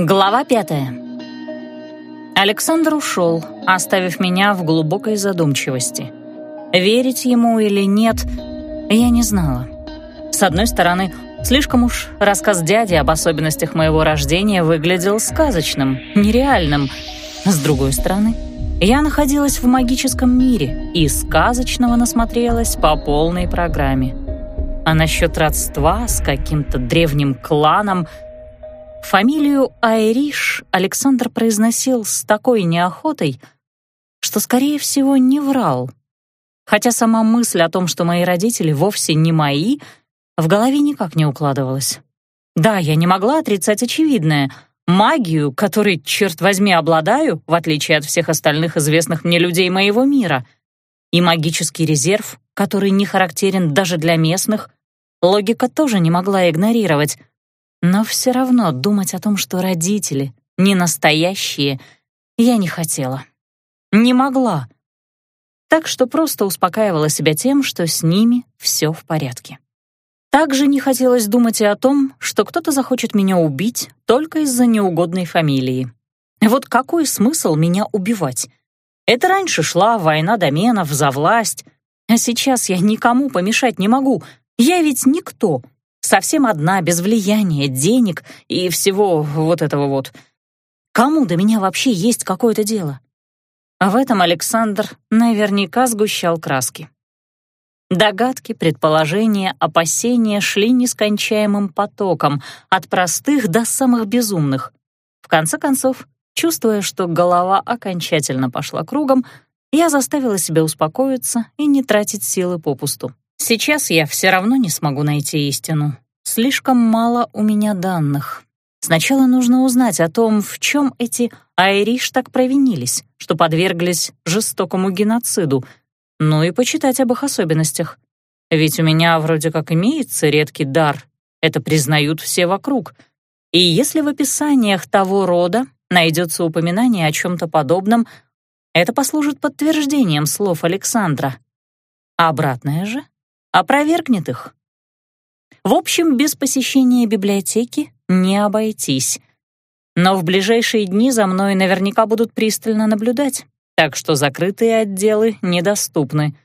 Глава пятая. Александр ушел, оставив меня в глубокой задумчивости. Верить ему или нет, я не знала. С одной стороны, слишком уж рассказ дяди об особенностях моего рождения выглядел сказочным, нереальным. С другой стороны, я находилась в магическом мире и сказочного насмотрелась по полной программе. А насчет родства с каким-то древним кланом — Фамилию Айриш Александр произносил с такой неохотой, что, скорее всего, не врал. Хотя сама мысль о том, что мои родители вовсе не мои, в голове никак не укладывалась. Да, я не могла отрицать очевидное. Магию, которой, черт возьми, обладаю, в отличие от всех остальных известных мне людей моего мира. И магический резерв, который не характерен даже для местных, логика тоже не могла игнорировать. Но все равно думать о том, что родители не настоящие, я не хотела. Не могла. Так что просто успокаивала себя тем, что с ними все в порядке. Также не хотелось думать и о том, что кто-то захочет меня убить только из-за неугодной фамилии. Вот какой смысл меня убивать? Это раньше шла война доменов за власть, а сейчас я никому помешать не могу. Я ведь никто, Совсем одна, без влияния, денег и всего вот этого вот. Кому до меня вообще есть какое-то дело? А в этом Александр наверняка сгущал краски. Догадки, предположения, опасения шли нескончаемым потоком, от простых до самых безумных. В конце концов, чувствуя, что голова окончательно пошла кругом, я заставила себя успокоиться и не тратить силы попусту. Сейчас я все равно не смогу найти истину. Слишком мало у меня данных. Сначала нужно узнать о том, в чем эти айриш так провинились, что подверглись жестокому геноциду, ну и почитать об их особенностях. Ведь у меня вроде как имеется редкий дар, это признают все вокруг. И если в описаниях того рода найдется упоминание о чем-то подобном, это послужит подтверждением слов Александра. А обратное же опровергнет их. В общем, без посещения библиотеки не обойтись. Но в ближайшие дни за мной наверняка будут пристально наблюдать, так что закрытые отделы недоступны.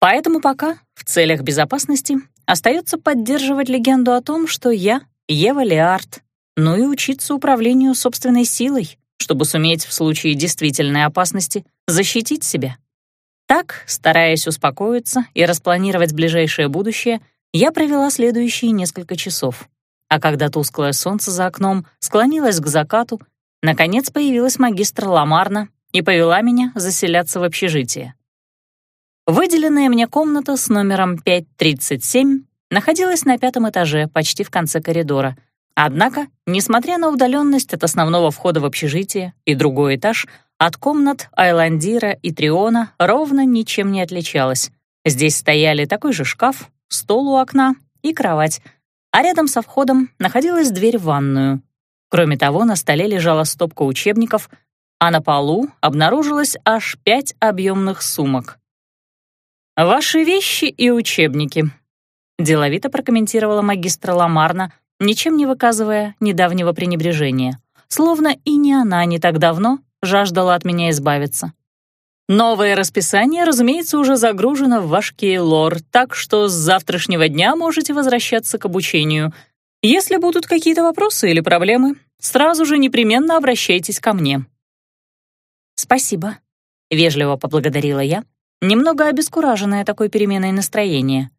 Поэтому пока, в целях безопасности, остается поддерживать легенду о том, что я — Ева Леард, ну и учиться управлению собственной силой, чтобы суметь в случае действительной опасности защитить себя. Так, стараясь успокоиться и распланировать ближайшее будущее, я провела следующие несколько часов. А когда тусклое солнце за окном склонилось к закату, наконец появилась магистр Ламарна и повела меня заселяться в общежитие. Выделенная мне комната с номером 537 находилась на пятом этаже, почти в конце коридора. Однако, несмотря на удаленность от основного входа в общежитие и другой этаж, от комнат Айландира и Триона ровно ничем не отличалась. Здесь стояли такой же шкаф, стол у окна и кровать, а рядом со входом находилась дверь в ванную. Кроме того, на столе лежала стопка учебников, а на полу обнаружилось аж пять объемных сумок. «Ваши вещи и учебники», — деловито прокомментировала магистра Ламарна, ничем не выказывая недавнего пренебрежения, словно и не она не так давно жаждала от меня избавиться. Новое расписание, разумеется, уже загружено в ваш Кейлор, так что с завтрашнего дня можете возвращаться к обучению. Если будут какие-то вопросы или проблемы, сразу же непременно обращайтесь ко мне». «Спасибо», — вежливо поблагодарила я, немного обескураженная такой переменой настроения.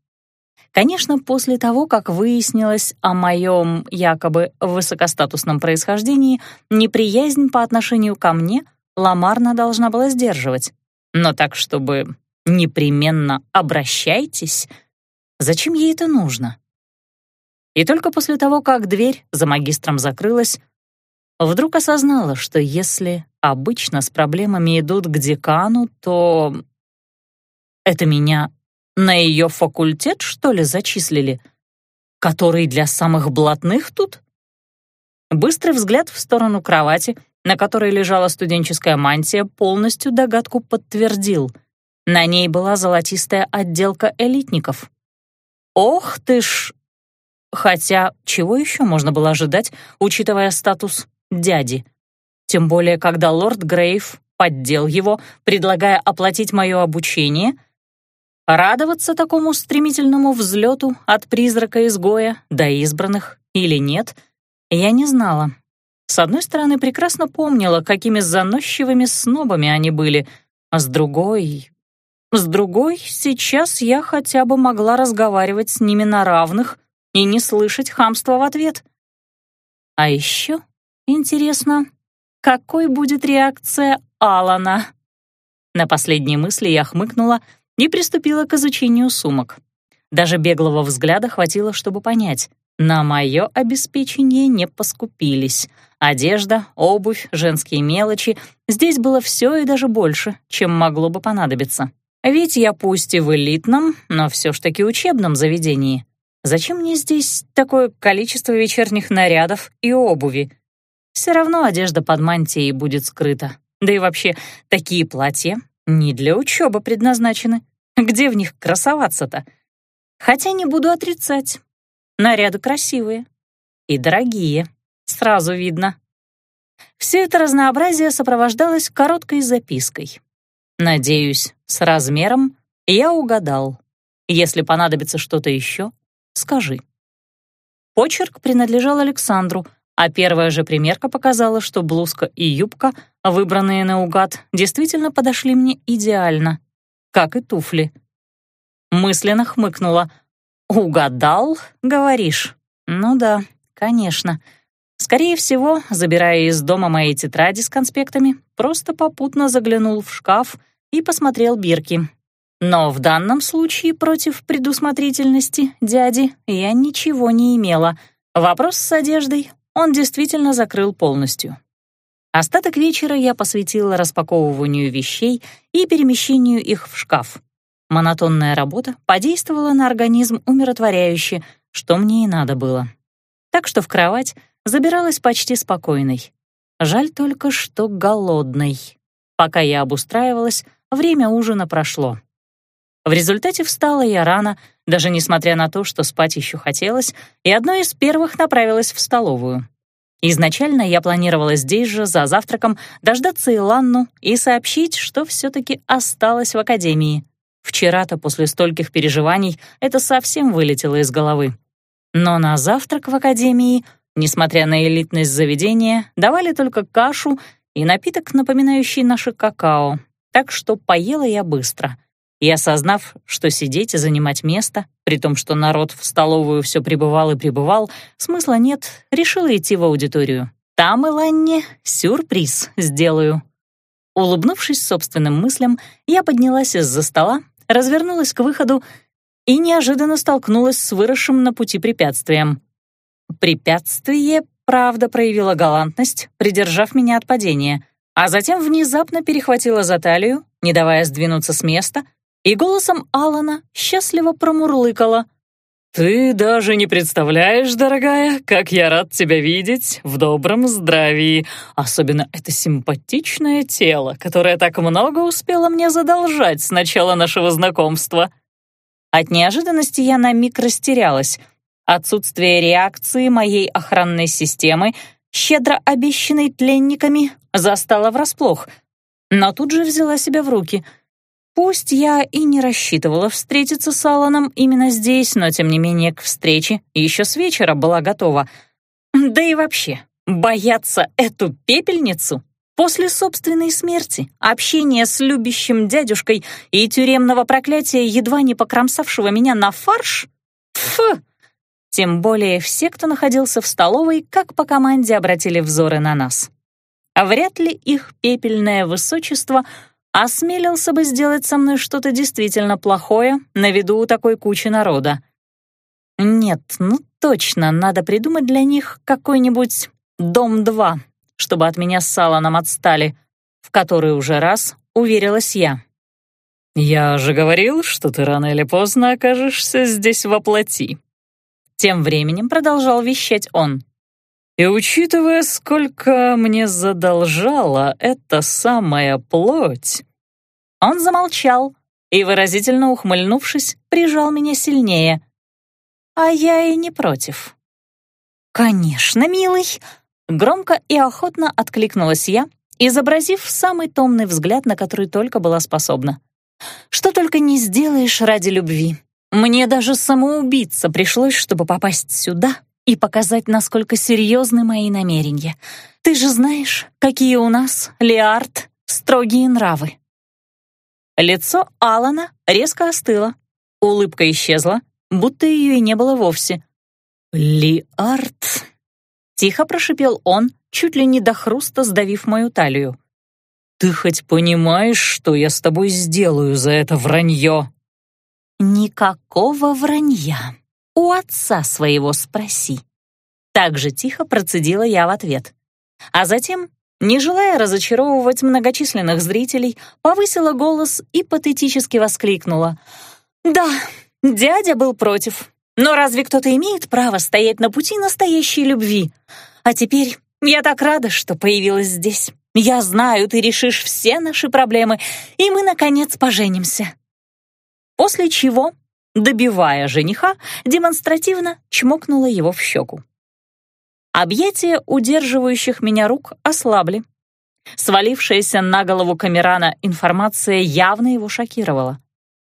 Конечно, после того, как выяснилось о моем якобы высокостатусном происхождении, неприязнь по отношению ко мне Ламарна должна была сдерживать. Но так, чтобы непременно обращайтесь, зачем ей это нужно? И только после того, как дверь за магистром закрылась, вдруг осознала, что если обычно с проблемами идут к декану, то это меня на ее факультет, что ли, зачислили? Который для самых блатных тут? Быстрый взгляд в сторону кровати, на которой лежала студенческая мантия, полностью догадку подтвердил. На ней была золотистая отделка элитников. Ох ты ж! Хотя, чего еще можно было ожидать, учитывая статус дяди. Тем более, когда лорд Грейв поддел его, предлагая оплатить мое обучение. Радоваться такому стремительному взлету от призрака-изгоя до избранных или нет, я не знала. С одной стороны, прекрасно помнила, какими заносчивыми снобами они были, а с другой... С другой, сейчас я хотя бы могла разговаривать с ними на равных и не слышать хамства в ответ. А еще интересно, какой будет реакция Алана? На последние мысли я хмыкнула и приступила к изучению сумок. Даже беглого взгляда хватило, чтобы понять. На мое обеспечение не поскупились. Одежда, обувь, женские мелочи. Здесь было все и даже больше, чем могло бы понадобиться. Ведь я пусть и в элитном, но все ж таки учебном заведении. Зачем мне здесь такое количество вечерних нарядов и обуви? Все равно одежда под мантией будет скрыта. Да и вообще, такие платья не для учебы предназначены. Где в них красоваться-то? Хотя не буду отрицать. Наряды красивые и дорогие, сразу видно. Все это разнообразие сопровождалось короткой запиской. Надеюсь, с размером я угадал. Если понадобится что-то еще, скажи. Почерк принадлежал Александру, а первая же примерка показала, что блузка и юбка, выбранные наугад, действительно подошли мне идеально, как и туфли. Мысленно хмыкнула — «Угадал, говоришь?» «Ну да, конечно. Скорее всего, забирая из дома мои тетради с конспектами, просто попутно заглянул в шкаф и посмотрел бирки. Но в данном случае против предусмотрительности дяди я ничего не имела. Вопрос с одеждой он действительно закрыл полностью. Остаток вечера я посвятила распаковыванию вещей и перемещению их в шкаф. Монотонная работа подействовала на организм умиротворяюще, что мне и надо было. Так что в кровать забиралась почти спокойной. Жаль только, что голодной. Пока я обустраивалась, время ужина прошло. В результате встала я рано, даже несмотря на то, что спать еще хотелось, и одной из первых направилась в столовую. Изначально я планировала здесь же, за завтраком, дождаться Иланну и сообщить, что все таки осталась в академии. Вчера-то после стольких переживаний это совсем вылетело из головы. Но на завтрак в академии, несмотря на элитность заведения, давали только кашу и напиток, напоминающий наше какао, так что поела я быстро. И осознав, что сидеть и занимать место, при том, что народ в столовую все прибывал и прибывал, смысла нет, решила идти в аудиторию. Там, Иланне, сюрприз сделаю. Улыбнувшись собственным мыслям, я поднялась из-за стола развернулась к выходу и неожиданно столкнулась с выросшим на пути препятствием. Препятствие, правда, проявило галантность, придержав меня от падения, а затем внезапно перехватила за талию, не давая сдвинуться с места, и голосом Алана счастливо промурлыкала. «Ты даже не представляешь, дорогая, как я рад тебя видеть в добром здравии. Особенно это симпатичное тело, которое так много успело мне задолжать с начала нашего знакомства». От неожиданности я на миг растерялась. Отсутствие реакции моей охранной системы, щедро обещанной тленниками, застало врасплох. Но тут же взяла себя в руки — Пусть я и не рассчитывала встретиться с Алланом именно здесь, но тем не менее к встрече еще с вечера была готова. Да и вообще, бояться эту пепельницу после собственной смерти, общения с любящим дядюшкой и тюремного проклятия, едва не покромсавшего меня на фарш? Фу! Тем более все, кто находился в столовой, как по команде обратили взоры на нас. А вряд ли их пепельное высочество — осмелился бы сделать со мной что-то действительно плохое на виду у такой кучи народа. Нет, ну точно, надо придумать для них какой-нибудь «Дом-2», чтобы от меня с Алланом отстали, в который уже раз уверилась я. «Я же говорил, что ты рано или поздно окажешься здесь во плоти». Тем временем продолжал вещать он. «И учитывая, сколько мне задолжала эта самая плоть, он замолчал и, выразительно ухмыльнувшись, прижал меня сильнее. А я и не против. «Конечно, милый, Громко и охотно откликнулась я, изобразив самый томный взгляд, на который только была способна. «Что только не сделаешь ради любви. Мне даже самоубиться пришлось, чтобы попасть сюда и показать, насколько серьезны мои намерения. Ты же знаешь, какие у нас, Леард, строгие нравы». Лицо Алана резко остыло, улыбка исчезла, будто ее и не было вовсе. «Лиард», — тихо прошипел он, чуть ли не до хруста сдавив мою талию. «Ты хоть понимаешь, что я с тобой сделаю за это вранье?» «Никакого вранья. У отца своего спроси». Так же тихо процедила я в ответ. А затем, не желая разочаровывать многочисленных зрителей, повысила голос и патетически воскликнула. «Да, дядя был против. Но разве кто-то имеет право стоять на пути настоящей любви? А теперь я так рада, что появилась здесь. Я знаю, ты решишь все наши проблемы, и мы, наконец, поженимся». После чего, добивая жениха, демонстративно чмокнула его в щеку. Объятия удерживающих меня рук ослабли. Свалившаяся на голову Камерана информация явно его шокировала.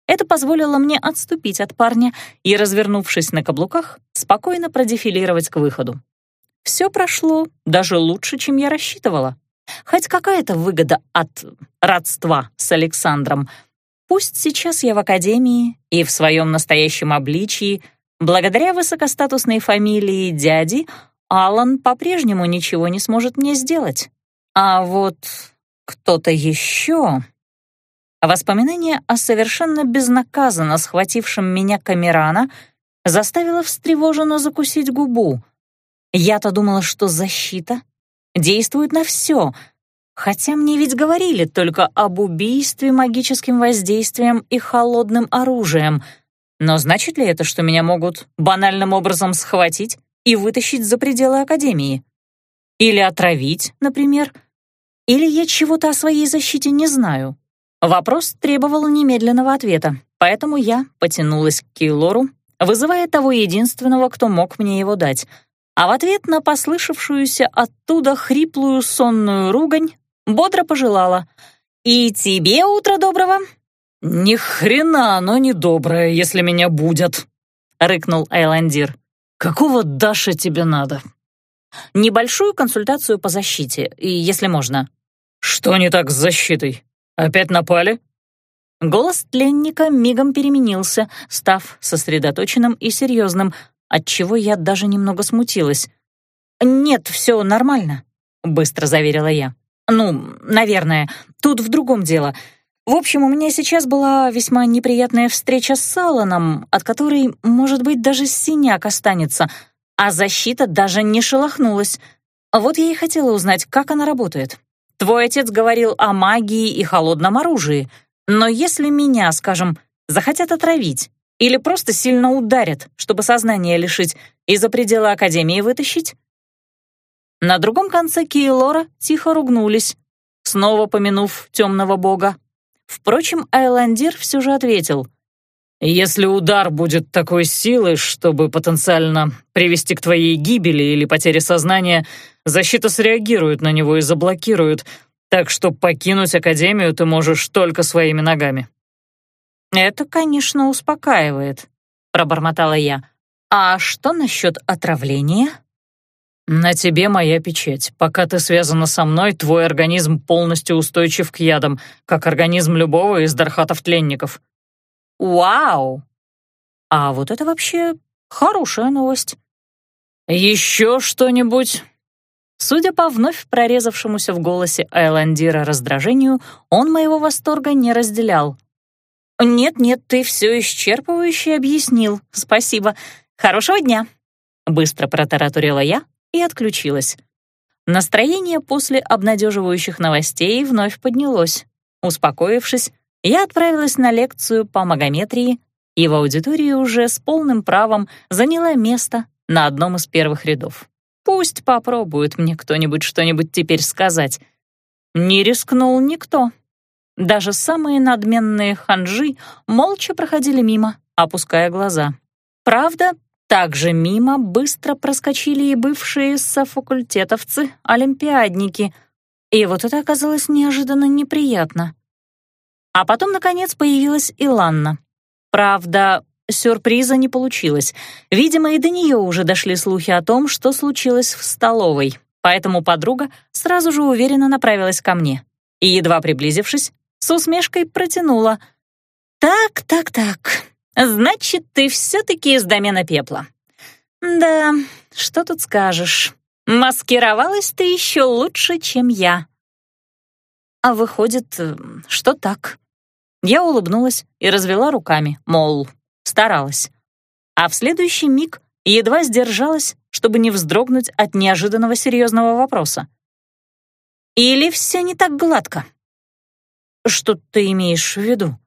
Это позволило мне отступить от парня и, развернувшись на каблуках, спокойно продефилировать к выходу. Все прошло даже лучше, чем я рассчитывала. Хоть какая-то выгода от родства с Александром. Пусть сейчас я в академии и в своем настоящем обличии, благодаря высокостатусной фамилии дяди, Алан по-прежнему ничего не сможет мне сделать. А вот кто-то еще... Воспоминание о совершенно безнаказанно схватившем меня Камерана заставило встревоженно закусить губу. Я-то думала, что защита действует на все, хотя мне ведь говорили только об убийстве магическим воздействием и холодным оружием. Но значит ли это, что меня могут банальным образом схватить и вытащить за пределы Академии? Или отравить, например? Или я чего-то о своей защите не знаю? Вопрос требовал немедленного ответа, поэтому я потянулась к Кейлору, вызывая того единственного, кто мог мне его дать — а в ответ на послышавшуюся оттуда хриплую сонную ругань бодро пожелала «И тебе утро доброго!» «Ни хрена оно не доброе, если меня будет!» — рыкнул Айландир. «Какого Даша тебе надо?» «Небольшую консультацию по защите, если можно». «Что не так с защитой? Опять напали?» Голос тленника мигом переменился, став сосредоточенным и серьезным, отчего я даже немного смутилась. «Нет, все нормально», — быстро заверила я. «Ну, наверное, тут в другом дело. В общем, у меня сейчас была весьма неприятная встреча с Саланом, от которой, может быть, даже синяк останется, а защита даже не шелохнулась. Вот я и хотела узнать, как она работает. Твой отец говорил о магии и холодном оружии, но если меня, скажем, захотят отравить, или просто сильно ударят, чтобы сознание лишить и за пределы Академии вытащить? На другом конце Киелора тихо ругнулись, снова помянув темного бога. Впрочем, Айландир все же ответил. «Если удар будет такой силы, чтобы потенциально привести к твоей гибели или потере сознания, защита среагирует на него и заблокирует, так что покинуть Академию ты можешь только своими ногами. «Это, конечно, успокаивает», — пробормотала я. «А что насчет отравления?» «На тебе моя печать. Пока ты связана со мной, твой организм полностью устойчив к ядам, как организм любого из дархатов-тленников». «Вау! А вот это вообще хорошая новость». «Еще что-нибудь?» Судя по вновь прорезавшемуся в голосе Айландира раздражению, он моего восторга не разделял — «Нет-нет, ты все исчерпывающе объяснил. Спасибо. Хорошего дня!» Быстро протараторила я и отключилась. Настроение после обнадеживающих новостей вновь поднялось. Успокоившись, я отправилась на лекцию по магометрии и в аудитории уже с полным правом заняла место на одном из первых рядов. Пусть попробует мне кто-нибудь что-нибудь теперь сказать. Не рискнул никто. Даже самые надменные ханжи молча проходили мимо, опуская глаза. Правда, Также мимо быстро проскочили и бывшие софакультетовцы, олимпиадники. И вот это оказалось неожиданно неприятно. А потом, наконец, появилась Иланна. Правда, сюрприза не получилось. Видимо, и до нее уже дошли слухи о том, что случилось в столовой, поэтому подруга сразу же уверенно направилась ко мне и, едва приблизившись, с усмешкой протянула. «Так, так, так, значит, ты все-таки из домена пепла. Да, что тут скажешь, маскировалась ты еще лучше, чем я». А выходит, что так. Я улыбнулась и развела руками, мол, старалась. А в следующий миг едва сдержалась, чтобы не вздрогнуть от неожиданного серьезного вопроса. «Или все не так гладко?» «Что ты имеешь в виду?»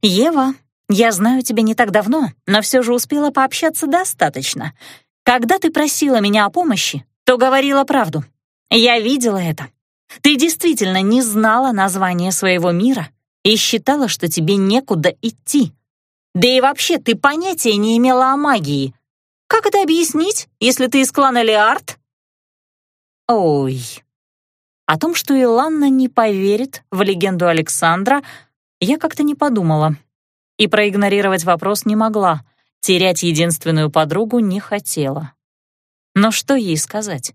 «Ева, я знаю тебя не так давно, но все же успела пообщаться достаточно. Когда ты просила меня о помощи, то говорила правду. Я видела это. Ты действительно не знала названия своего мира и считала, что тебе некуда идти. Да и вообще, ты понятия не имела о магии. Как это объяснить, если ты из клана Леард? Ой. О том, что Иланна не поверит в легенду Александра, я как-то не подумала. И проигнорировать вопрос не могла. Терять единственную подругу не хотела. Но что ей сказать?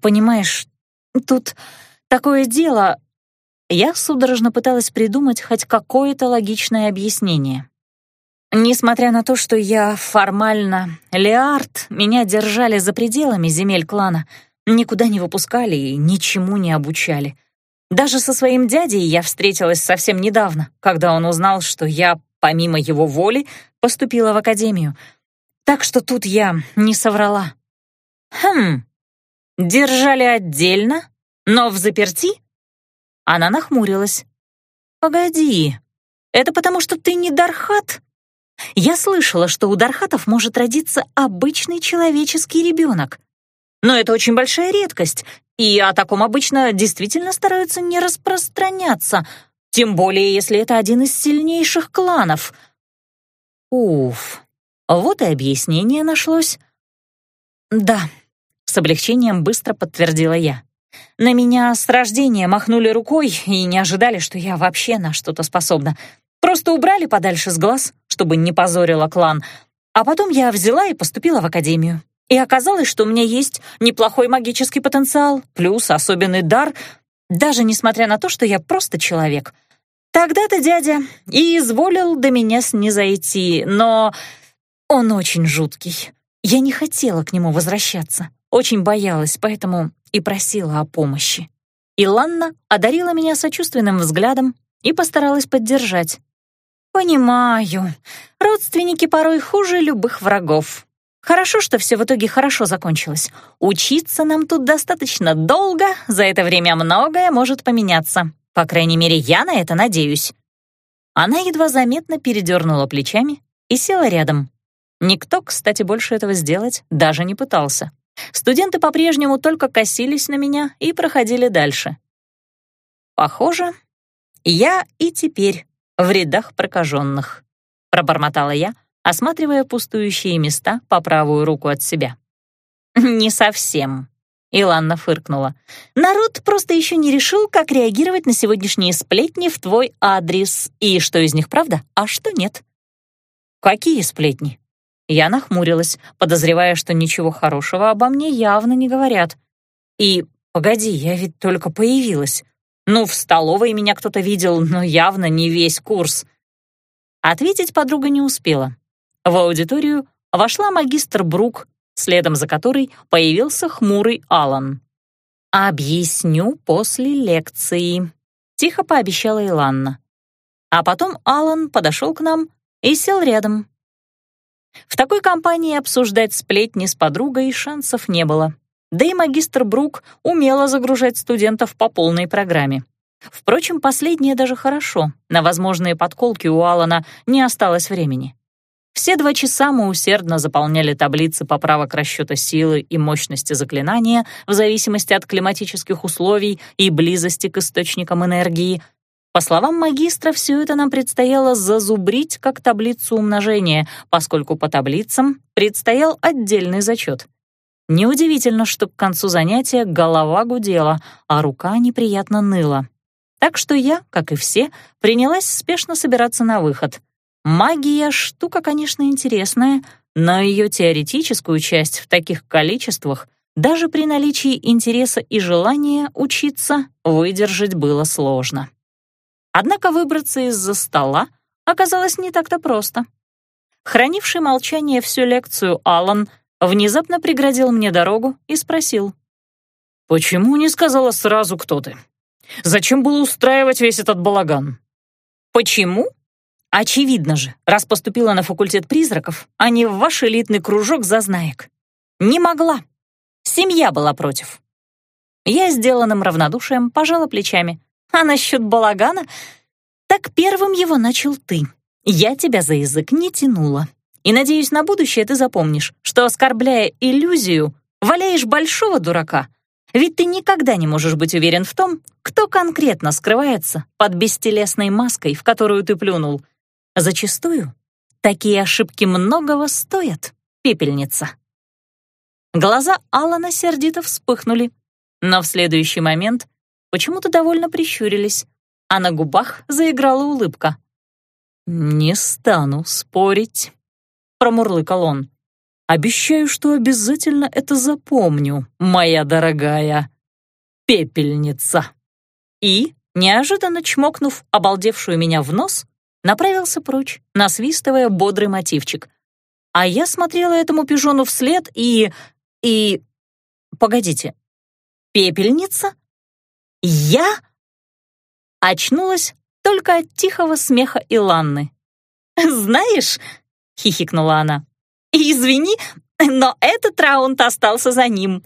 «Понимаешь, тут такое дело...» Я судорожно пыталась придумать хоть какое-то логичное объяснение. Несмотря на то, что я формально Леард, меня держали за пределами земель клана, никуда не выпускали и ничему не обучали. Даже со своим дядей я встретилась совсем недавно, когда он узнал, что я, помимо его воли, поступила в академию. Так что тут я не соврала. Хм, держали отдельно, но в заперти? Она нахмурилась. «Погоди, это потому, что ты не Дархат?» Я слышала, что у Дархатов может родиться обычный человеческий ребенок. Но это очень большая редкость, и о таком обычно действительно стараются не распространяться, тем более если это один из сильнейших кланов. Уф, вот и объяснение нашлось. Да, с облегчением быстро подтвердила я. На меня с рождения махнули рукой и не ожидали, что я вообще на что-то способна. Просто убрали подальше с глаз, чтобы не позорила клан. А потом я взяла и поступила в академию. И оказалось, что у меня есть неплохой магический потенциал, плюс особенный дар, даже несмотря на то, что я просто человек. Тогда-то дядя и изволил до меня снизойти, но он очень жуткий. Я не хотела к нему возвращаться, очень боялась, поэтому и просила о помощи. Иланна одарила меня сочувственным взглядом и постаралась поддержать. «Понимаю. Родственники порой хуже любых врагов. Хорошо, что все в итоге хорошо закончилось. Учиться нам тут достаточно долго, за это время многое может поменяться. По крайней мере, я на это надеюсь». Она едва заметно передернула плечами и села рядом. Никто, кстати, больше этого сделать даже не пытался. Студенты по-прежнему только косились на меня и проходили дальше. Похоже, я и теперь в рядах прокаженных», — пробормотала я, осматривая пустующие места по правую руку от себя. «Не совсем», — Иланна фыркнула. «Народ просто еще не решил, как реагировать на сегодняшние сплетни в твой адрес, и что из них правда, а что нет». «Какие сплетни?» Я нахмурилась, подозревая, что ничего хорошего обо мне явно не говорят. И, погоди, я ведь только появилась. Ну, в столовой меня кто-то видел, но явно не весь курс. Ответить подруга не успела. В аудиторию вошла магистр Брук, следом за которой появился хмурый Алан. «Объясню после лекции», — тихо пообещала Иланна. А потом Алан подошел к нам и сел рядом. В такой компании обсуждать сплетни с подругой шансов не было. Да и магистр Брук умела загружать студентов по полной программе. Впрочем, последнее даже хорошо. На возможные подколки у Алана не осталось времени. Все два часа мы усердно заполняли таблицы поправок расчета силы и мощности заклинания в зависимости от климатических условий и близости к источникам энергии. По словам магистра, все это нам предстояло зазубрить как таблицу умножения, поскольку по таблицам предстоял отдельный зачет. Неудивительно, что к концу занятия голова гудела, а рука неприятно ныла. Так что я, как и все, принялась спешно собираться на выход. Магия — штука, конечно, интересная, но ее теоретическую часть в таких количествах даже при наличии интереса и желания учиться выдержать было сложно. Однако выбраться из-за стола оказалось не так-то просто. Хранивший молчание всю лекцию Алан внезапно преградил мне дорогу и спросил. «Почему не сказала сразу, кто ты? Зачем было устраивать весь этот балаган?» «Почему?» «Очевидно же, раз поступила на факультет призраков, а не в ваш элитный кружок зазнаек. Не могла. Семья была против». Я сделанным равнодушием пожала плечами. А насчет балагана? Так первым его начал ты. Я тебя за язык не тянула. И, надеюсь, на будущее ты запомнишь, что, оскорбляя иллюзию, валяешь большого дурака. Ведь ты никогда не можешь быть уверен в том, кто конкретно скрывается под бестелесной маской, в которую ты плюнул. Зачастую такие ошибки многого стоят, пепельница. Глаза Алана сердито вспыхнули, но в следующий момент почему-то довольно прищурились, а на губах заиграла улыбка. «Не стану спорить», — промурлыкал он. «Обещаю, что обязательно это запомню, моя дорогая пепельница». И, неожиданно чмокнув обалдевшую меня в нос, направился прочь, насвистывая бодрый мотивчик. А я смотрела этому пижону вслед и... и... Погодите, пепельница? «Я?» Очнулась только от тихого смеха Иланны. «Знаешь», — хихикнула она, «извини, но этот раунд остался за ним».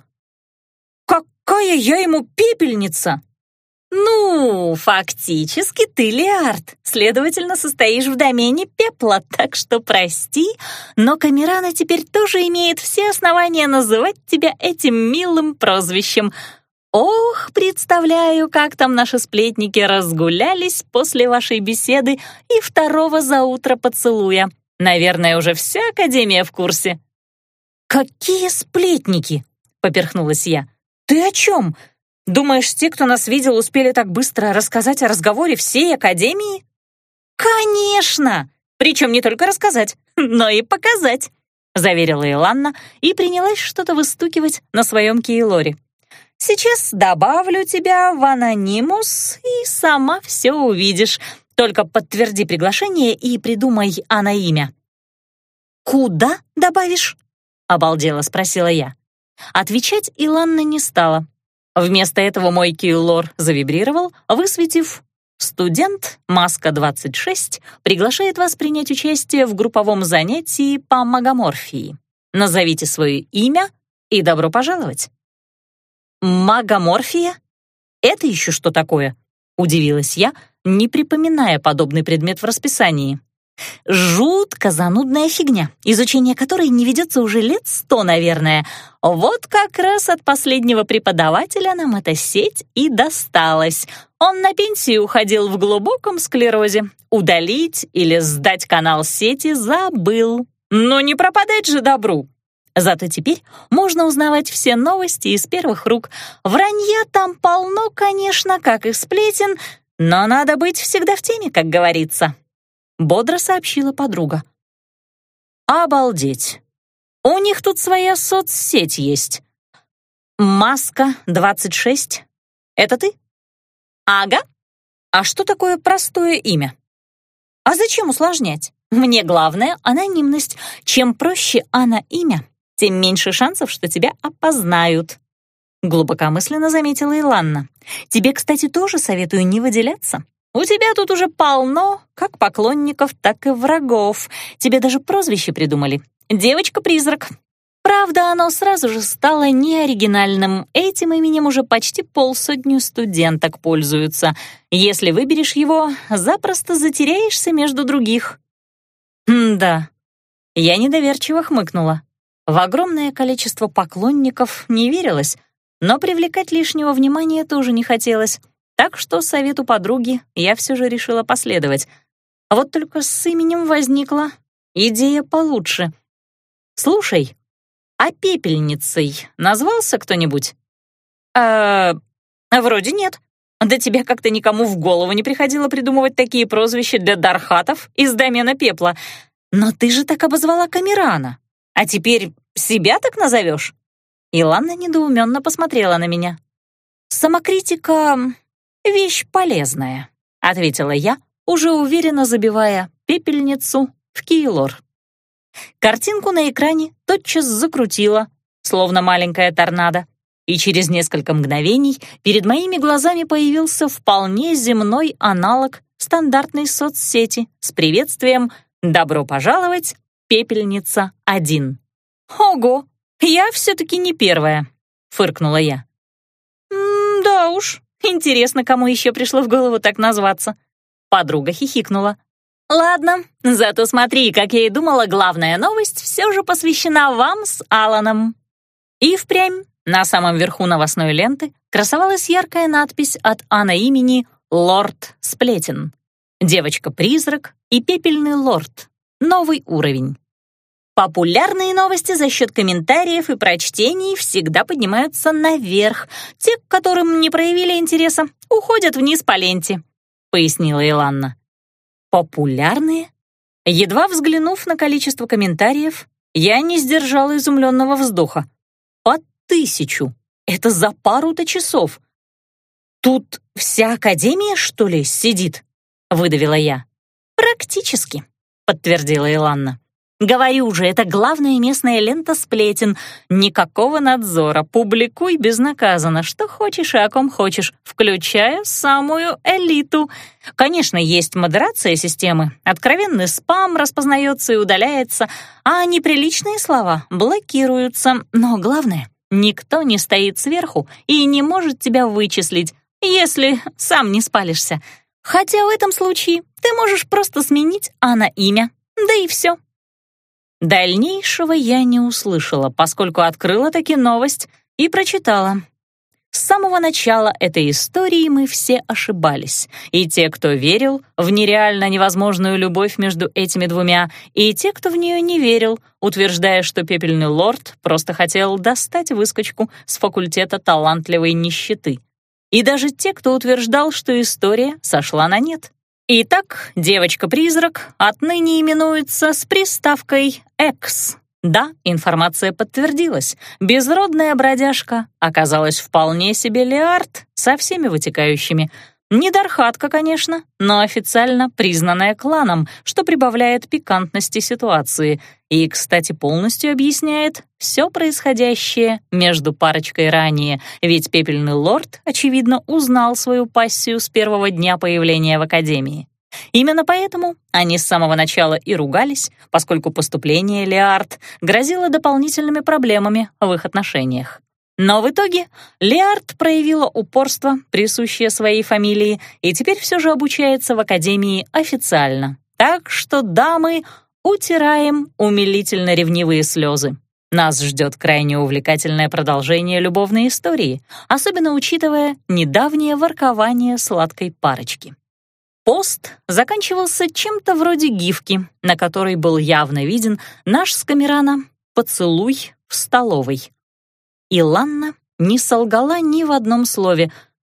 «Какая я ему пепельница!» «Ну, фактически ты Лиард, следовательно, состоишь в домене пепла, так что прости, но Камерана теперь тоже имеет все основания называть тебя этим милым прозвищем — Ох, представляю, как там наши сплетники разгулялись после вашей беседы и второго за утро поцелуя. Наверное, уже вся Академия в курсе». «Какие сплетники?» — поперхнулась я. «Ты о чем? Думаешь, те, кто нас видел, успели так быстро рассказать о разговоре всей Академии?» «Конечно! Причем не только рассказать, но и показать», — заверила Иланна и принялась что-то выстукивать на своем кейлоре. Сейчас добавлю тебя в анонимус и сама все увидишь. Только подтверди приглашение и придумай она имя». «Куда добавишь?» — обалдело спросила я. Отвечать Иланна не стала. Вместо этого мой киллор завибрировал, высветив «Студент, маска 26, приглашает вас принять участие в групповом занятии по магоморфии. Назовите свое имя и добро пожаловать». «Магоморфия? Это еще что такое?» — удивилась я, не припоминая подобный предмет в расписании. «Жутко занудная фигня, изучение которой не ведется уже лет сто, наверное. Вот как раз от последнего преподавателя нам эта сеть и досталась. Он на пенсию уходил в глубоком склерозе. Удалить или сдать канал сети забыл. Но не пропадать же добру!» Зато теперь можно узнавать все новости из первых рук. Вранья там полно, конечно, как и сплетен, но надо быть всегда в теме, как говорится. Бодро сообщила подруга. Обалдеть. У них тут своя соцсеть есть. Маска 26. Это ты? Ага. А что такое простое имя? А зачем усложнять? Мне главное — анонимность. Чем проще она имя, тем меньше шансов, что тебя опознают», — глубокомысленно заметила Иланна. «Тебе, кстати, тоже советую не выделяться. У тебя тут уже полно как поклонников, так и врагов. Тебе даже прозвище придумали. Девочка-призрак. Правда, оно сразу же стало неоригинальным. Этим именем уже почти полсотню студенток пользуются. Если выберешь его, запросто затеряешься между других». М «Да». Я недоверчиво хмыкнула. В огромное количество поклонников не верилось, но привлекать лишнего внимания тоже не хотелось. Так что совету подруги я все же решила последовать. А вот только с именем возникла идея получше. «Слушай, а пепельницей назвался кто-нибудь?» «Э, вроде нет. До тебя как-то никому в голову не приходило придумывать такие прозвища для дархатов из домена пепла. Но ты же так обозвала Камерана. А теперь себя так назовешь?» Илана недоуменно посмотрела на меня. «Самокритика — вещь полезная», — ответила я, уже уверенно забивая пепельницу в Киелор. Картинку на экране тотчас закрутила, словно маленькая торнадо, и через несколько мгновений перед моими глазами появился вполне земной аналог стандартной соцсети с приветствием «Добро пожаловать, пепельница 1». «Ого, я все-таки не первая», — фыркнула я. «Да уж, интересно, кому еще пришло в голову так назваться». Подруга хихикнула. «Ладно, зато смотри, как я и думала, главная новость все же посвящена вам с Аланом». И впрямь на самом верху новостной ленты красовалась яркая надпись от Анна имени «Лорд Сплетен». Девочка-призрак и пепельный лорд. Новый уровень. Популярные новости за счет комментариев и прочтений всегда поднимаются наверх. Те, к которым не проявили интереса, уходят вниз по ленте», — пояснила Иланна. «Популярные?» Едва взглянув на количество комментариев, я не сдержала изумленного вздоха. «По тысячу! Это за пару-то часов!» «Тут вся Академия, что ли, сидит?» — выдавила я. «Практически», — подтвердила Иланна. Говорю же, это главная местная лента сплетен. Никакого надзора. Публикуй безнаказанно, что хочешь и о ком хочешь, включая самую элиту. Конечно, есть модерация системы. Откровенный спам распознается и удаляется, а неприличные слова блокируются. Но главное, никто не стоит сверху и не может тебя вычислить, если сам не спалишься. Хотя в этом случае ты можешь просто сменить «а» на имя. Да и все. Дальнейшего я не услышала, поскольку открыла таки новость и прочитала. С самого начала этой истории мы все ошибались. И те, кто верил в нереально невозможную любовь между этими двумя, и те, кто в нее не верил, утверждая, что пепельный лорд просто хотел достать выскочку с факультета талантливой нищеты. И даже те, кто утверждал, что история сошла на нет. Итак, девочка-призрак отныне именуется с приставкой «Экс». Да, информация подтвердилась. Безродная бродяжка оказалась вполне себе Леард со всеми вытекающими — не Дархатка, конечно, но официально признанная кланом, что прибавляет пикантности ситуации и, кстати, полностью объясняет все происходящее между парочкой ранее, ведь Пепельный Лорд, очевидно, узнал свою пассию с первого дня появления в Академии. Именно поэтому они с самого начала и ругались, поскольку поступление Леард грозило дополнительными проблемами в их отношениях. Но в итоге Леард проявила упорство, присущее своей фамилии, и теперь все же обучается в академии официально. Так что, дамы, утираем умилительно ревнивые слезы. Нас ждет крайне увлекательное продолжение любовной истории, особенно учитывая недавнее воркование сладкой парочки. Пост заканчивался чем-то вроде гифки, на которой был явно виден наш с Камерана поцелуй в столовой. И Ланна не солгала ни в одном слове.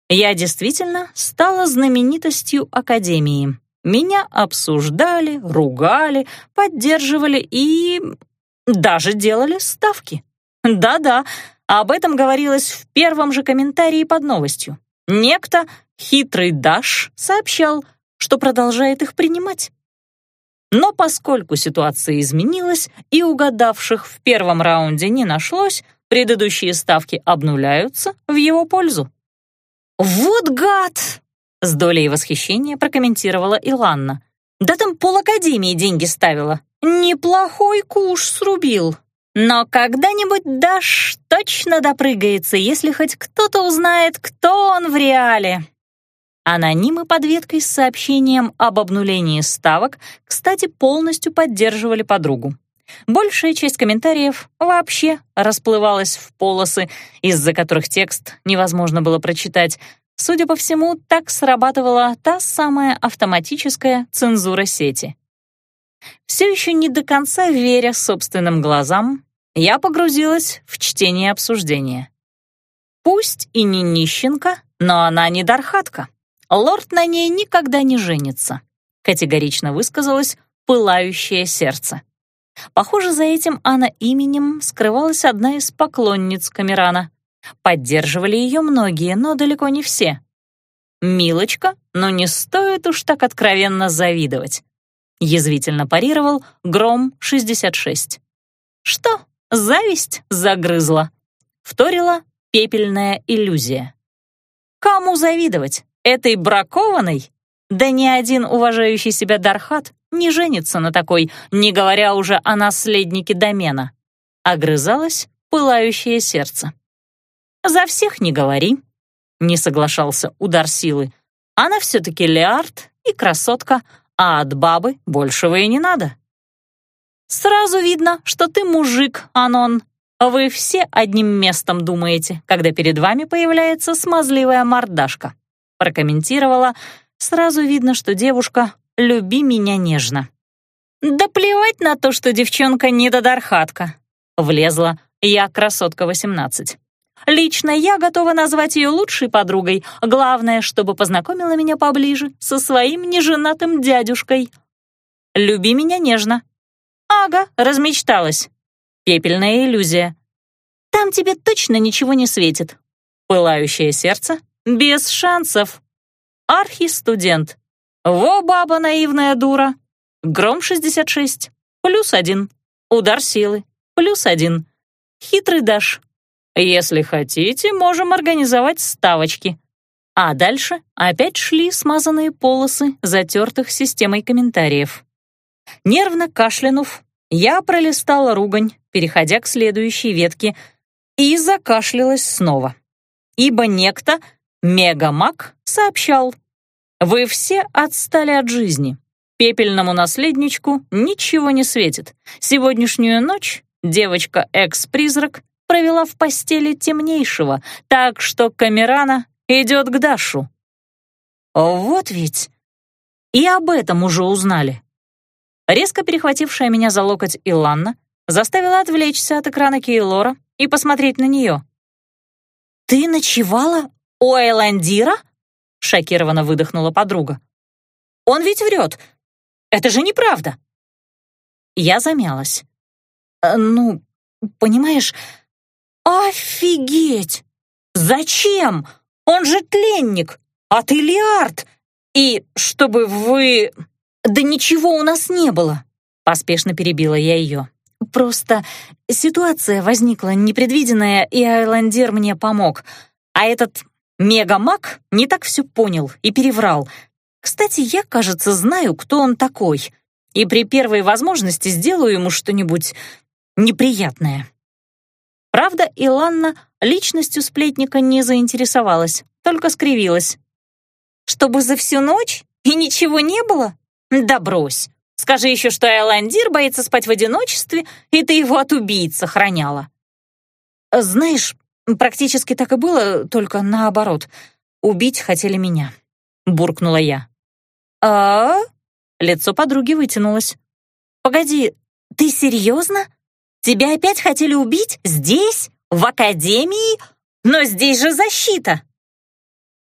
Я действительно стала знаменитостью Академии. Меня обсуждали, ругали, поддерживали и... даже делали ставки. Да-да, об этом говорилось в первом же комментарии под новостью. Некто, хитрый Даш, сообщал, что продолжает их принимать. Но поскольку ситуация изменилась и угадавших в первом раунде не нашлось, предыдущие ставки обнуляются в его пользу. «Вот гад!» — с долей восхищения прокомментировала Иланна. «Да там полакадемии деньги ставила. Неплохой куш срубил. Но когда-нибудь Даш точно допрыгается, если хоть кто-то узнает, кто он в реале». Анонимы под веткой с сообщением об обнулении ставок, кстати, полностью поддерживали подругу. Большая часть комментариев вообще расплывалась в полосы, из-за которых текст невозможно было прочитать, Судя по всему, так срабатывала та самая автоматическая цензура сети. Все еще не до конца веря собственным глазам, я погрузилась в чтение обсуждения. Пусть и не нищенка, но она не дархатка. Лорд на ней никогда не женится, категорично высказалось пылающее сердце. Похоже, за этим Анна именем скрывалась одна из поклонниц Камерана. Поддерживали ее многие, но далеко не все. «Милочка, но не стоит уж так откровенно завидовать», — язвительно парировал Гром-66. «Что, зависть загрызла?» — вторила пепельная иллюзия. «Кому завидовать? Этой бракованной? Да ни один уважающий себя Дархат не женится на такой, не говоря уже о наследнике домена», — огрызалось пылающее сердце. «За всех не говори», — не соглашался удар силы. «Она все-таки леард и красотка, а от бабы большего и не надо». «Сразу видно, что ты мужик, Анон. Вы все одним местом думаете, когда перед вами появляется смазливая мордашка», прокомментировала. «Сразу видно, что девушка «люби меня нежно». «Да плевать на то, что девчонка не додархатка», влезла я, красотка 18. Лично я готова назвать ее лучшей подругой. Главное, чтобы познакомила меня поближе со своим неженатым дядюшкой. Люби меня нежно. Ага, размечталась. Пепельная иллюзия. Там тебе точно ничего не светит. Пылающее сердце. Без шансов. Архи-студент. Во, баба наивная дура. Гром 66. Плюс один. Удар силы. Плюс один. Хитрый Даш. Если хотите, можем организовать ставочки. А дальше опять шли смазанные полосы затертых системой комментариев. Нервно кашлянув, я пролистала ругань, переходя к следующей ветке, и закашлялась снова. Ибо некто, Мегамак, сообщал, «Вы все отстали от жизни. Пепельному наследничку ничего не светит. Сегодняшнюю ночь девочка-экс-призрак провела в постели темнейшего, так что Камерана идет к Дашу. Вот ведь и об этом уже узнали. Резко перехватившая меня за локоть Иланна заставила отвлечься от экрана Кейлора и посмотреть на нее. «Ты ночевала у Эйландира?» — шокированно выдохнула подруга. «Он ведь врет. Это же неправда!» Я замялась. «Э, «Ну, понимаешь, «Офигеть! Зачем? Он же тленник, а ты Лиард! И чтобы вы...» «Да ничего у нас не было!» — поспешно перебила я ее. «Просто ситуация возникла непредвиденная, и Айландер мне помог. А этот мегамаг не так все понял и переврал. Кстати, я, кажется, знаю, кто он такой, и при первой возможности сделаю ему что-нибудь неприятное». Правда, Иланна личностью сплетника не заинтересовалась, только скривилась. «Чтобы за всю ночь? И ничего не было? Да брось. Скажи еще, что Эландир боится спать в одиночестве, и ты его от убийц сохраняла». «Знаешь, практически так и было, только наоборот. Убить хотели меня», — буркнула я. «А?» — лицо подруги вытянулось. «Погоди, ты серьезно?» Тебя опять хотели убить? Здесь? В академии? Но здесь же защита!»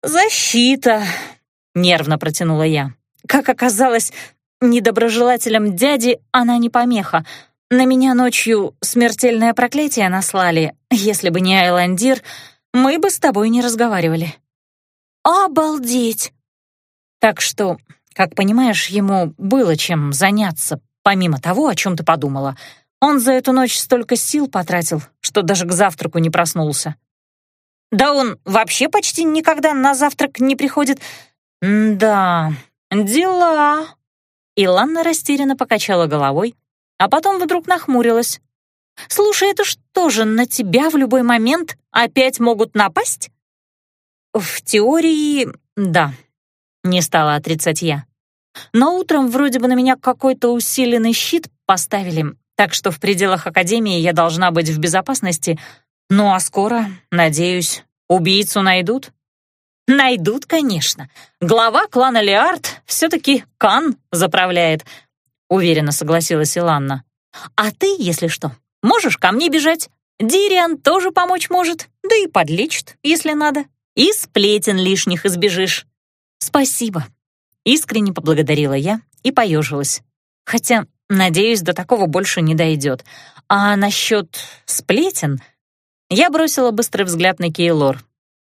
«Защита!» — нервно протянула я. Как оказалось, недоброжелателям дяди она не помеха. На меня ночью смертельное проклятие наслали. Если бы не Айландир, мы бы с тобой не разговаривали. Обалдеть! Так что, как понимаешь, ему было чем заняться, помимо того, о чем ты подумала — он за эту ночь столько сил потратил, что даже к завтраку не проснулся. Да он вообще почти никогда на завтрак не приходит. да, дела. Иланна растерянно покачала головой, а потом вдруг нахмурилась. «Слушай, это что же, на тебя в любой момент опять могут напасть?» «В теории, да», — не стала отрицать я. «Но утром вроде бы на меня какой-то усиленный щит поставили, так что в пределах Академии я должна быть в безопасности. Ну а скоро, надеюсь, убийцу найдут. Найдут, конечно. Глава клана Леард все-таки Кан заправляет, уверенно согласилась Иланна. А ты, если что, можешь ко мне бежать. Дириан тоже помочь может, да и подлечит, если надо. И сплетен лишних избежишь. Спасибо. Искренне поблагодарила я и поежилась. Хотя, надеюсь, до такого больше не дойдет. А насчет сплетен... Я бросила быстрый взгляд на Кейлор.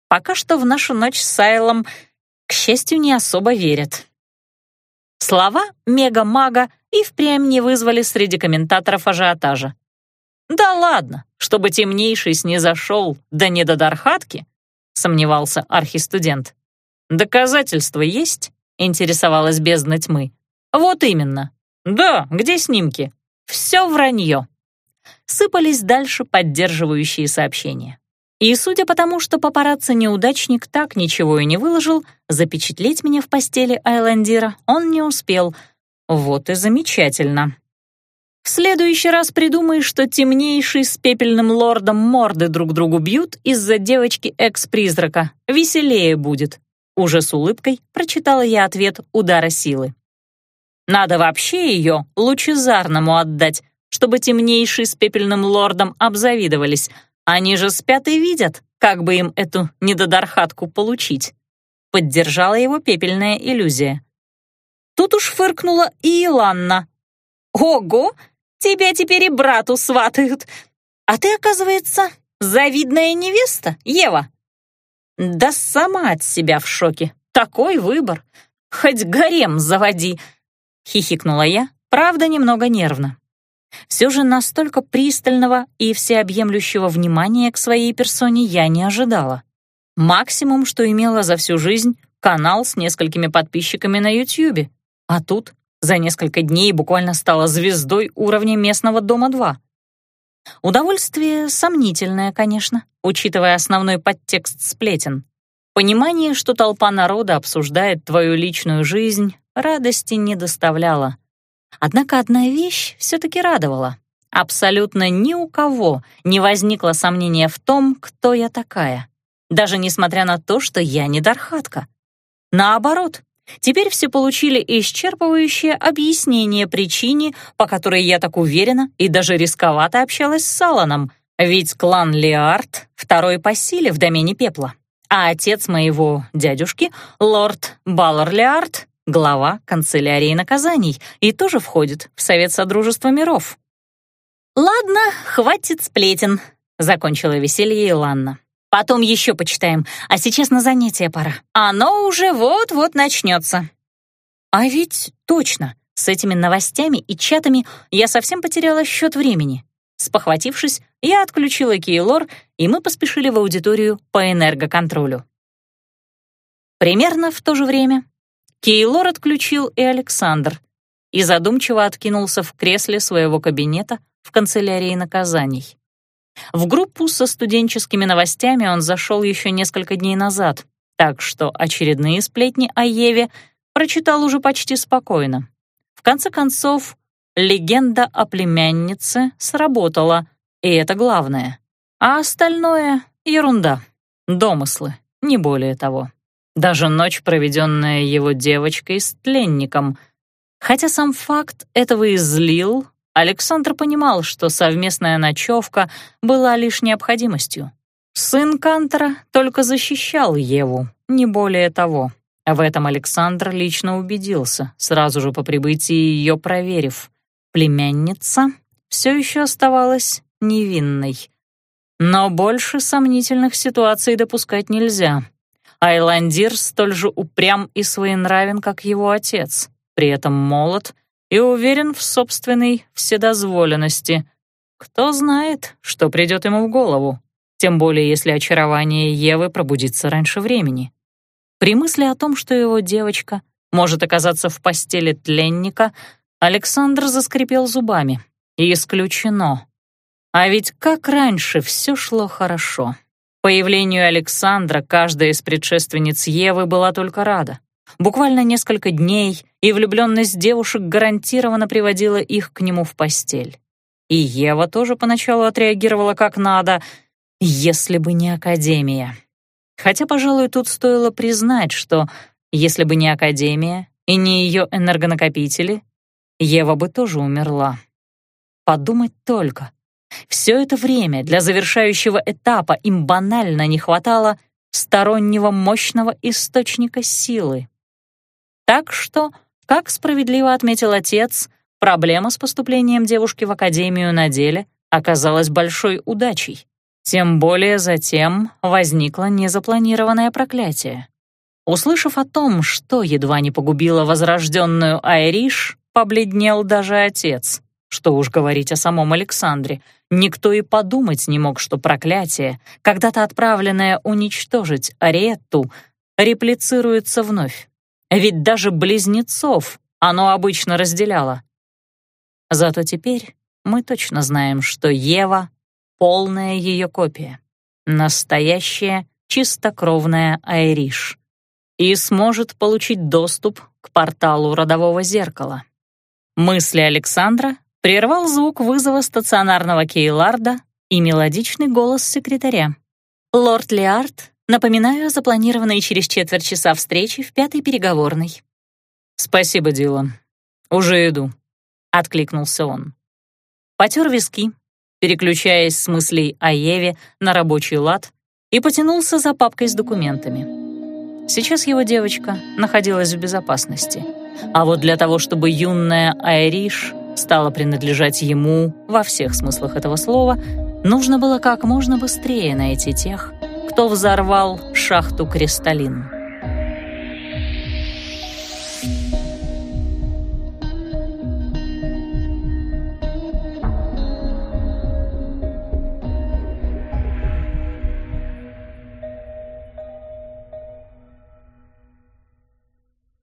Пока что в нашу ночь с Сайлом, к счастью, не особо верят. Слова мега-мага и впрямь не вызвали среди комментаторов ажиотажа. «Да ладно, чтобы темнейший снизошел, да не до Дархатки», — сомневался архистудент. «Доказательства есть?» — интересовалась бездна тьмы. «Вот именно. Да, где снимки? Все вранье». Сыпались дальше поддерживающие сообщения. И судя по тому, что папарацци-неудачник так ничего и не выложил, запечатлеть меня в постели Айландира он не успел. Вот и замечательно. В следующий раз придумай, что темнейший с пепельным лордом морды друг другу бьют из-за девочки экс-призрака. Веселее будет. Уже с улыбкой прочитала я ответ удара силы. Надо вообще ее лучезарному отдать, чтобы темнейший с пепельным лордом обзавидовались — они же спят и видят, как бы им эту недодархатку получить. Поддержала его пепельная иллюзия. Тут уж фыркнула и Иланна. «Ого! Тебя теперь и брату сватают! А ты, оказывается, завидная невеста, Ева!» «Да сама от себя в шоке. Такой выбор. Хоть гарем заводи!» — хихикнула я, правда, немного нервно. Все же настолько пристального и всеобъемлющего внимания к своей персоне я не ожидала. Максимум, что имела за всю жизнь, канал с несколькими подписчиками на YouTube. А тут за несколько дней буквально стала звездой уровня местного Дома-2. Удовольствие сомнительное, конечно, учитывая основной подтекст сплетен. Понимание, что толпа народа обсуждает твою личную жизнь, радости не доставляло. Однако одна вещь все-таки радовала. Абсолютно ни у кого не возникло сомнения в том, кто я такая. Даже несмотря на то, что я не Дархатка. Наоборот, теперь все получили исчерпывающее объяснение причине, по которой я так уверенно и даже рисковато общалась с Саланом, ведь клан Леард — второй по силе в домене пепла, а отец моего дядюшки, лорд Баллар Леард, глава канцелярии наказаний, и тоже входит в Совет Содружества миров. «Ладно, хватит сплетен», — закончила веселье Иланна. «Потом еще почитаем, а сейчас на занятия пора. Оно уже вот-вот начнется». А ведь точно, с этими новостями и чатами я совсем потеряла счет времени. Спохватившись, я отключила Кейлор, и мы поспешили в аудиторию по энергоконтролю. Примерно в то же время Кейлор отключил и Александр и задумчиво откинулся в кресле своего кабинета в канцелярии наказаний. В группу со студенческими новостями он зашел еще несколько дней назад, так что очередные сплетни о Еве прочитал уже почти спокойно. В конце концов, легенда о племяннице сработала, и это главное. А остальное — ерунда, домыслы, не более того даже ночь, проведенная его девочкой с тленником. Хотя сам факт этого и злил, Александр понимал, что совместная ночевка была лишь необходимостью. Сын Кантера только защищал Еву, не более того. В этом Александр лично убедился, сразу же по прибытии ее проверив. Племянница все еще оставалась невинной. Но больше сомнительных ситуаций допускать нельзя. Айландир столь же упрям и своенравен, как его отец, при этом молод и уверен в собственной вседозволенности. Кто знает, что придет ему в голову, тем более если очарование Евы пробудится раньше времени. При мысли о том, что его девочка может оказаться в постели тленника, Александр заскрипел зубами. Исключено. А ведь как раньше все шло хорошо. Появлению Александра каждая из предшественниц Евы была только рада. Буквально несколько дней, и влюбленность девушек гарантированно приводила их к нему в постель. И Ева тоже поначалу отреагировала как надо, если бы не Академия. Хотя, пожалуй, тут стоило признать, что если бы не Академия и не ее энергонакопители, Ева бы тоже умерла. Подумать только. Все это время для завершающего этапа им банально не хватало стороннего мощного источника силы. Так что, как справедливо отметил отец, проблема с поступлением девушки в академию на деле оказалась большой удачей. Тем более затем возникло незапланированное проклятие. Услышав о том, что едва не погубило возрожденную Айриш, побледнел даже отец. Что уж говорить о самом Александре. Никто и подумать не мог, что проклятие, когда-то отправленное уничтожить Ариетту, реплицируется вновь. Ведь даже близнецов оно обычно разделяло. Зато теперь мы точно знаем, что Ева — полная ее копия, настоящая чистокровная Айриш, и сможет получить доступ к порталу родового зеркала. Мысли Александра прервал звук вызова стационарного Кейларда и мелодичный голос секретаря. «Лорд Лиард, напоминаю о запланированной через четверть часа встрече в пятой переговорной». «Спасибо, Дилан. Уже иду», — откликнулся он. Потер виски, переключаясь с мыслей о Еве на рабочий лад, и потянулся за папкой с документами. Сейчас его девочка находилась в безопасности. А вот для того, чтобы юная Айриш стала принадлежать ему во всех смыслах этого слова, нужно было как можно быстрее найти тех, кто взорвал шахту «Кристаллин».